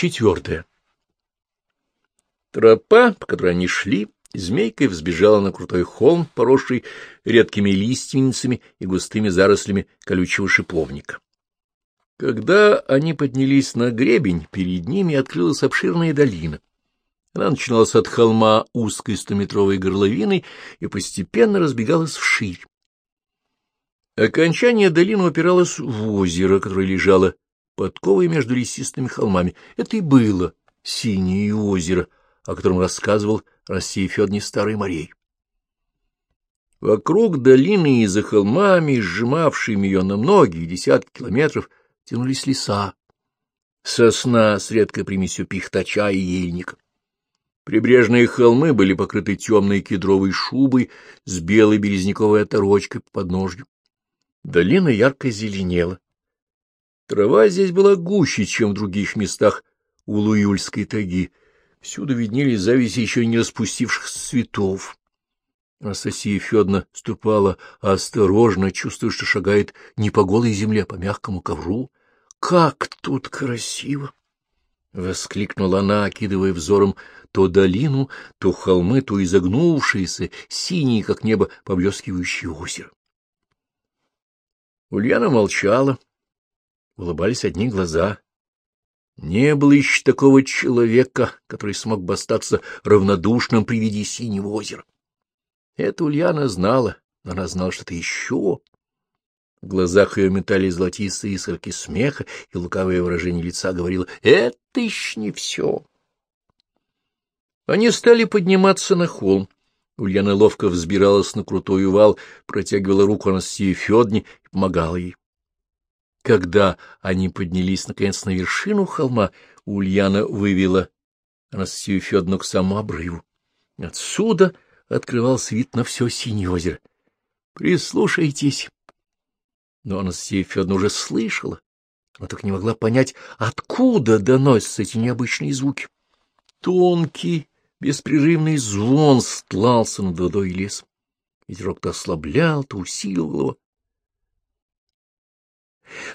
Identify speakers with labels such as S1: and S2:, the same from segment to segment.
S1: Четвертое. Тропа, по которой они шли, змейкой взбежала на крутой холм, поросший редкими лиственницами и густыми зарослями колючего шиповника. Когда они поднялись на гребень, перед ними открылась обширная долина. Она начиналась от холма узкой стометровой горловиной и постепенно разбегалась вширь. Окончание долины упиралось в озеро, которое лежало подковой между лесистыми холмами. Это и было синее озеро, о котором рассказывал Россия Федоровне Старый Морей. Вокруг долины и за холмами, сжимавшими ее на многие десятки километров, тянулись леса, сосна с редкой примесью пихтача и ельника. Прибрежные холмы были покрыты темной кедровой шубой с белой березняковой оторочкой по подножью. Долина ярко зеленела. Трава здесь была гуще, чем в других местах у Луюльской тайги. Всюду виднелись зависи еще не распустившихся цветов. Анастасия Федоровна ступала осторожно, чувствуя, что шагает не по голой земле, а по мягкому ковру. «Как тут красиво!» — воскликнула она, окидывая взором то долину, то холмы, то изогнувшиеся, синие, как небо, поблескивающие озеро. Ульяна молчала, улыбались одни глаза. Не было еще такого человека, который смог бы остаться равнодушным при виде синего озера. Это Ульяна знала, но она знала что-то еще. В глазах ее метали золотистые искорки смеха, и лукавое выражение лица говорило «Это еще не все». Они стали подниматься на холм. Ульяна ловко взбиралась на крутой увал, протягивала руку Анастасии Федне и помогала ей. Когда они поднялись, наконец, на вершину холма, Ульяна вывела Анастасию Федоровну к самому обрыву. Отсюда открывался вид на все синее озеро. Прислушайтесь. Но Анастасия Федоровна уже слышала. Она так не могла понять, откуда доносятся эти необычные звуки. Тонкий, беспрерывный звон стлался над водой и лесом. Ветерок то ослаблял, то усиливал его.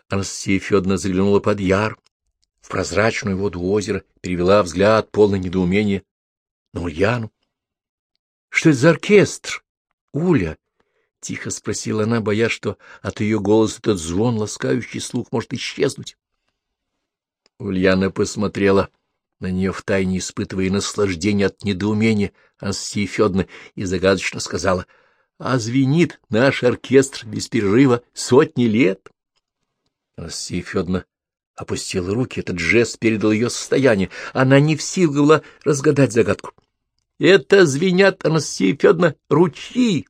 S1: Анастасия Федоровна заглянула под яр, в прозрачную воду озера, перевела взгляд, полный недоумения, на Ульяну. — Что это за оркестр? — Уля, — тихо спросила она, боясь, что от ее голоса этот звон, ласкающий слух, может исчезнуть. Ульяна посмотрела на нее втайне испытывая наслаждение от недоумения Анастасии Федоровны, и загадочно сказала, — А звенит наш оркестр без перерыва сотни лет. Анастасия Федоровна опустила руки, этот жест передал ее состояние. Она не в силах была разгадать загадку. — Это звенят, Анастасия Федоровна, ручьи.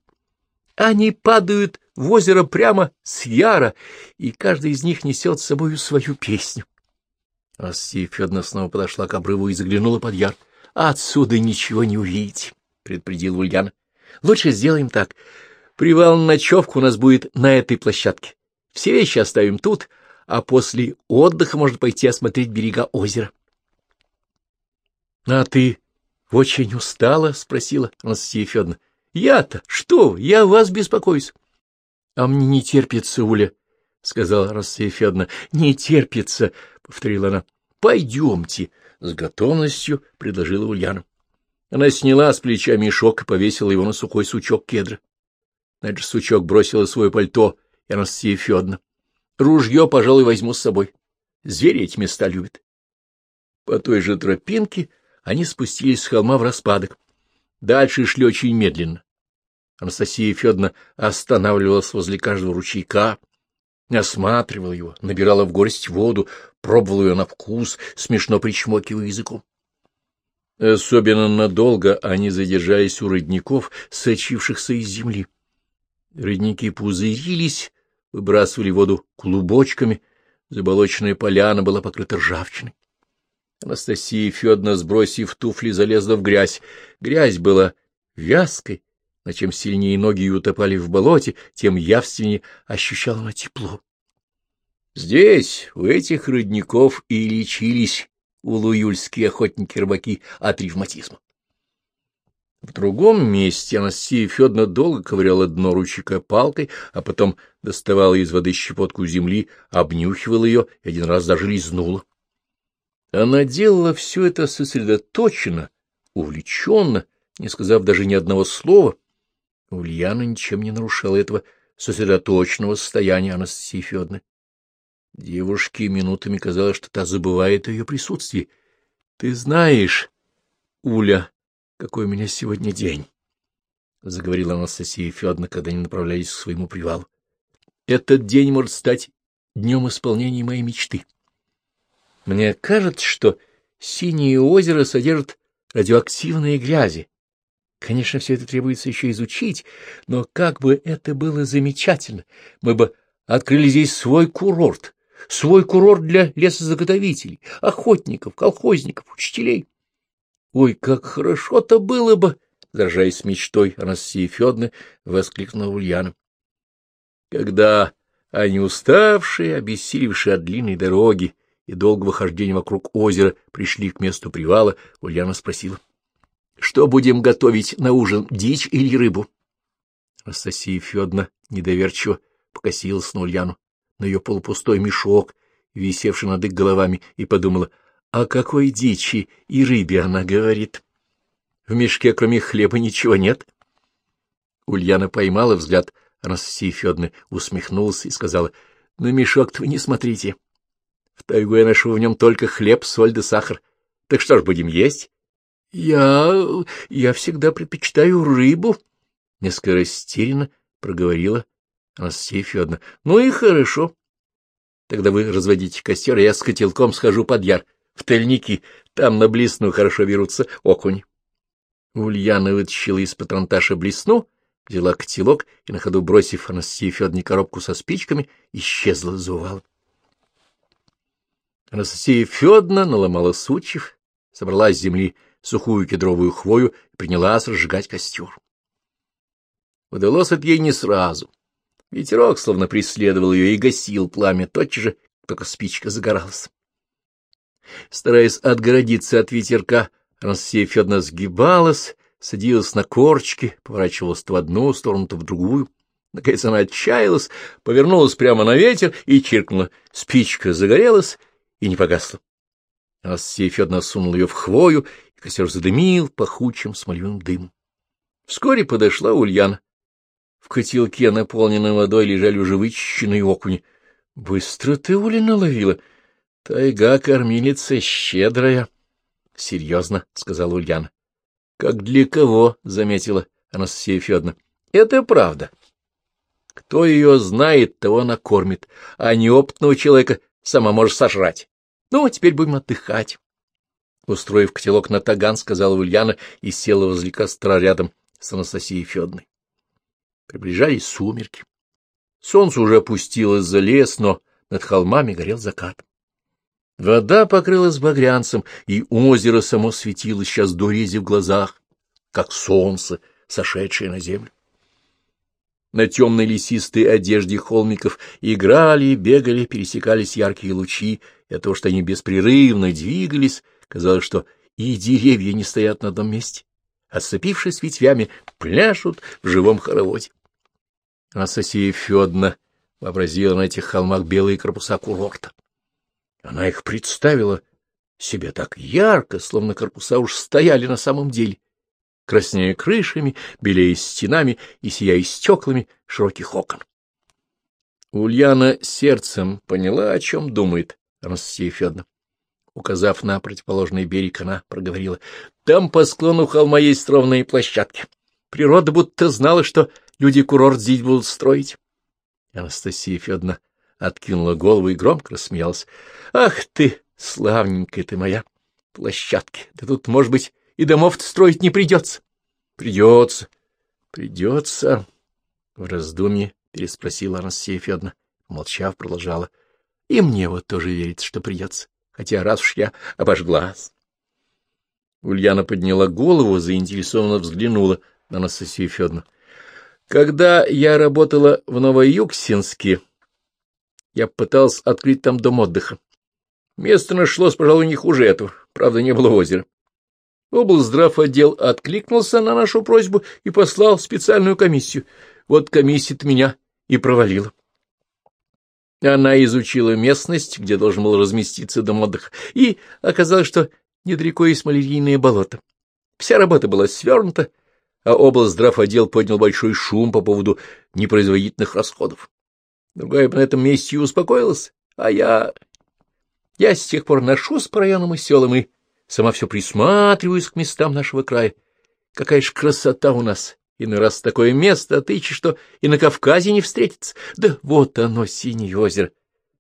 S1: Они падают в озеро прямо с яра, и каждый из них несет с собой свою песню. Астия Федоровна снова подошла к обрыву и заглянула под яр. — Отсюда ничего не увидите, — предупредил Ульяна. — Лучше сделаем так. Привал на ночевку у нас будет на этой площадке. Все вещи оставим тут, а после отдыха можно пойти осмотреть берега озера. — А ты очень устала? — спросила Анастасия Федоровна. — Я-то? Что? Я вас беспокоюсь. — А мне не терпится, Уля, — сказала Анастасия Федоровна. — Не терпится, — повторила она. — Пойдемте, — с готовностью предложила Ульяна. Она сняла с плеча мешок и повесила его на сухой сучок кедра. На этот сучок бросила свое пальто и Анастасия Федоровна. Ружье, пожалуй, возьму с собой. Звери эти места любят. По той же тропинке они спустились с холма в распадок. Дальше шли очень медленно. Анастасия Федоровна останавливалась возле каждого ручейка, осматривала его, набирала в горсть воду, пробовала ее на вкус, смешно причмокивая языком. Особенно надолго они задержались у родников, сочившихся из земли. Родники пузырились, выбрасывали воду клубочками, заболоченная поляна была покрыта ржавчиной. Анастасия Федоровна, сбросив туфли, залезла в грязь. Грязь была вязкой, но чем сильнее ноги утопали в болоте, тем явственнее ощущала она тепло. Здесь, у этих родников, и лечились улуюльские охотники-рыбаки от ревматизма. В другом месте Анастасия Федоровна долго ковыряла дно ручейка палкой, а потом доставала из воды щепотку земли, обнюхивала ее и один раз даже лизнула. Она делала все это сосредоточенно, увлеченно, не сказав даже ни одного слова. Ульяна ничем не нарушала этого сосредоточенного состояния Анастасии Федоровны. Девушке минутами казалось, что та забывает о ее присутствии. — Ты знаешь, Уля, какой у меня сегодня день, — заговорила Анастасия Федоровна, когда они направлялись к своему привалу. — Этот день может стать днем исполнения моей мечты. Мне кажется, что синее озеро содержит радиоактивные грязи. Конечно, все это требуется еще изучить, но как бы это было замечательно! Мы бы открыли здесь свой курорт, свой курорт для лесозаготовителей, охотников, колхозников, учителей. Ой, как хорошо-то было бы! Заражаясь мечтой Анастасии Федоровны, воскликнула Ульяна. Когда они уставшие, обессилевшие от длинной дороги и долгого хождения вокруг озера, пришли к месту привала, Ульяна спросила. — Что будем готовить на ужин, дичь или рыбу? Анастасия Федоровна недоверчиво покосилась на Ульяну, на ее полупустой мешок, висевший над их головами, и подумала, о какой дичи и рыбе она говорит. В мешке, кроме хлеба, ничего нет. Ульяна поймала взгляд Анастасии Федоровны, усмехнулась и сказала, — На мешок-то вы не смотрите. В тайгу я ношу в нем только хлеб, соль да сахар. Так что ж будем есть? — Я... я всегда предпочитаю рыбу, — несколько растерянно проговорила Анастасия Федоровна. — Ну и хорошо. Тогда вы разводите костер, а я с котелком схожу под яр, в тальники, там на блесну хорошо берутся окунь. Ульяна вытащила из патронташа блесну, взяла котелок и, на ходу бросив Анастасии Федоровне коробку со спичками, исчезла за увалом. Анастасия Федоровна наломала сучьев, собрала с земли сухую кедровую хвою и принялась разжигать костер. Удалось это ей не сразу. Ветерок словно преследовал ее и гасил пламя тотчас же, только спичка загоралась. Стараясь отгородиться от ветерка, Анастасия Федоровна сгибалась, садилась на корчки, поворачивалась то в одну сторону, то в другую. Наконец она отчаялась, повернулась прямо на ветер и чиркнула. Спичка загорелась, и не погасла. Анастасия Федоровна сунула ее в хвою, и костер задымил пахучим смоляным дымом. Вскоре подошла Ульяна. В котелке, наполненном водой, лежали уже вычищенные окуни. — Быстро ты, Уля, наловила. Тайга кормилица щедрая. — Серьезно, — сказала Ульяна. — Как для кого, — заметила Анастасия Федоровна. — Это правда. Кто ее знает, того накормит, а неопытного человека сама можешь сожрать. Ну, а теперь будем отдыхать. Устроив котелок на таган, сказала Ульяна и села возле костра рядом с Анастасией Федоровной. Приближались сумерки. Солнце уже опустилось за лес, но над холмами горел закат. Вода покрылась багрянцем, и озеро само светилось сейчас до рези в глазах, как солнце, сошедшее на землю. На темной лесистой одежде холмиков играли, бегали, пересекались яркие лучи, и от того, что они беспрерывно двигались, казалось, что и деревья не стоят на одном месте, отцепившись ветвями, пляшут в живом хороводе. Анастасия Федоровна вообразила на этих холмах белые корпуса курорта. Она их представила себе так ярко, словно корпуса уж стояли на самом деле, краснея крышами, белее стенами и сияя стеклами широких окон. Ульяна сердцем поняла, о чем думает Анастасия Федоровна. Указав на противоположный берег, она проговорила. — Там по склону холма есть ровные площадки. Природа будто знала, что люди курорт здесь будут строить. Анастасия Федоровна откинула голову и громко рассмеялась. — Ах ты, славненькая ты моя! Площадки! Да тут, может быть, и домов строить не придется. — Придется. — Придется. В раздумье переспросила Анастасия Федоровна. Молчав, продолжала. — И мне вот тоже верится, что придется, хотя раз уж я обожглась. Ульяна подняла голову, заинтересованно взглянула на Анастасию Федоровну. — Когда я работала в Новоюксинске, я пытался открыть там дом отдыха. Место нашлось, пожалуй, не хуже этого, правда, не было озера. Облздрав отдел откликнулся на нашу просьбу и послал специальную комиссию. Вот комиссия-то меня и провалила. Она изучила местность, где должен был разместиться дом отдыха, и оказалось, что недалеко есть малярийное болото. Вся работа была свернута, а область отдел поднял большой шум по поводу непроизводительных расходов. Другая бы на этом месте и успокоилась, а я... Я с тех пор ношусь по районам и селам и сама все присматриваюсь к местам нашего края. Какая ж красота у нас! Иной раз такое место отыщешь, что и на Кавказе не встретится. Да вот оно, синее озеро.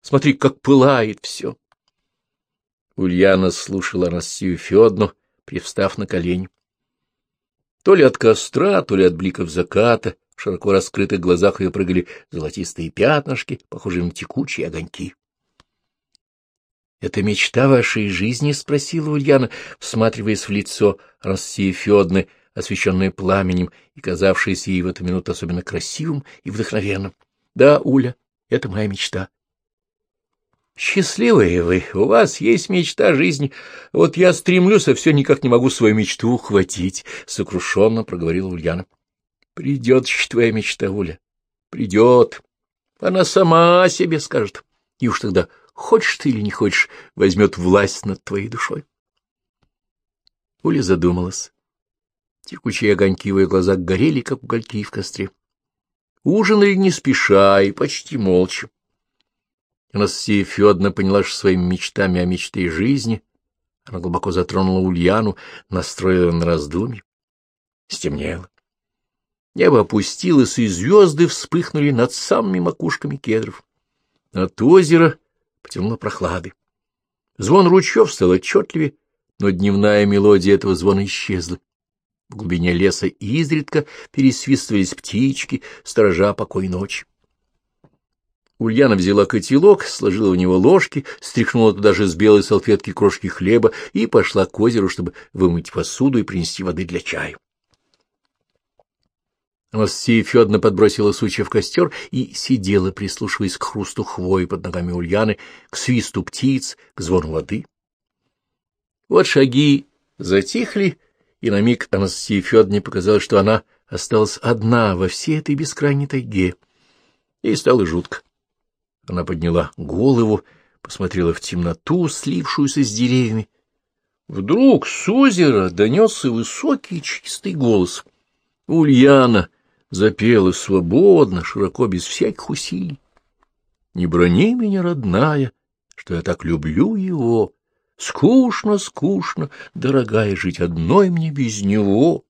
S1: Смотри, как пылает все. Ульяна слушала Россию Федну, привстав на колени. То ли от костра, то ли от бликов заката в широко раскрытых глазах ее прыгали золотистые пятнышки, похожие на текучие огоньки. — Это мечта вашей жизни? — спросила Ульяна, всматриваясь в лицо России Федны, освещенное пламенем и казавшееся ей в эту минуту особенно красивым и вдохновенным. — Да, Уля, это моя мечта. Счастливые вы, у вас есть мечта жизни. Вот я стремлюсь, а все никак не могу свою мечту ухватить, — сокрушенно проговорила Ульяна. — Придет еще твоя мечта, Уля, придет. Она сама себе скажет. И уж тогда, хочешь ты или не хочешь, возьмет власть над твоей душой. Уля задумалась. Текучие огоньки в ее глазах горели, как угольки в костре. Ужинали не спеша и почти молча. Анастасия Федоровна поняла, что своими мечтами о мечте жизни она глубоко затронула Ульяну, настроила на раздумье. Стемнело. Небо опустилось, и звезды вспыхнули над самыми макушками кедров. От озера потянуло прохлады. Звон ручьев стал отчетливее, но дневная мелодия этого звона исчезла. В глубине леса изредка пересвистывались птички, сторожа покой ночи. Ульяна взяла котелок, сложила в него ложки, стряхнула туда же с белой салфетки крошки хлеба и пошла к озеру, чтобы вымыть посуду и принести воды для чая. Анастасия Федоровна подбросила сучья в костер и сидела, прислушиваясь к хрусту хвои под ногами Ульяны, к свисту птиц, к звону воды. Вот шаги затихли, и на миг Анастасии Федоровне показалось, что она осталась одна во всей этой бескрайней тайге. Ей стало жутко. Она подняла голову, посмотрела в темноту, слившуюся с деревьями. Вдруг с озера донесся высокий чистый голос. Ульяна запела свободно, широко, без всяких усилий. «Не брони меня, родная, что я так люблю его. Скучно, скучно, дорогая, жить одной мне без него».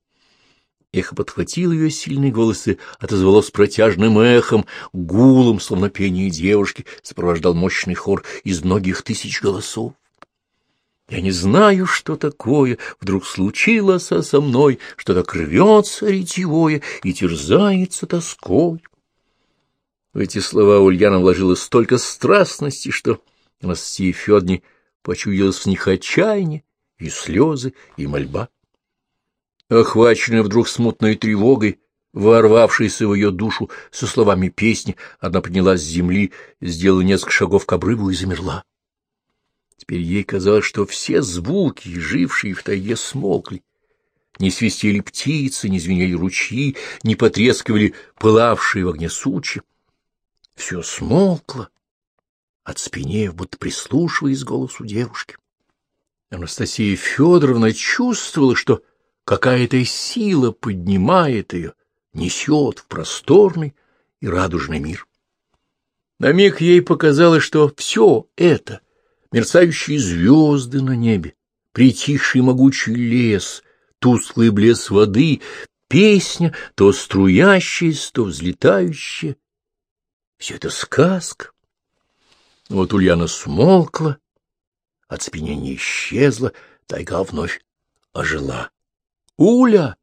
S1: Эхо подхватило ее сильный голос и отозвалось протяжным эхом, гулом, словно пение девушки, сопровождал мощный хор из многих тысяч голосов. Я не знаю, что такое вдруг случилось со мной, что так рвется ретевое и терзается тоской. В эти слова Ульяна вложила столько страстности, что Анастасии Федоровне почудилось в них отчаяние и слезы, и мольба. Охваченная вдруг смутной тревогой, ворвавшейся в ее душу со словами песни, она поднялась с земли, сделала несколько шагов к обрыву и замерла. Теперь ей казалось, что все звуки, жившие в тайге, смолкли. Не свистели птицы, не звенели ручьи, не потрескивали пылавшие в огне сучи. Все смолкло, отспенев, будто прислушиваясь к голосу девушки. Анастасия Федоровна чувствовала, что Какая-то сила поднимает ее, несет в просторный и радужный мир. На миг ей показалось, что все это — мерцающие звезды на небе, притихший могучий лес, тусклый блеск воды, песня, то струящаяся, то взлетающая. Все это сказка. Вот Ульяна смолкла, оцепенение исчезло, тайга вновь ожила. Уля!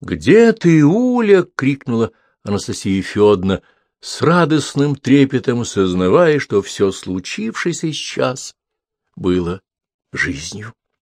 S1: Где ты, Уля? — крикнула Анастасия Федоровна, с радостным трепетом сознавая, что все случившееся сейчас было жизнью.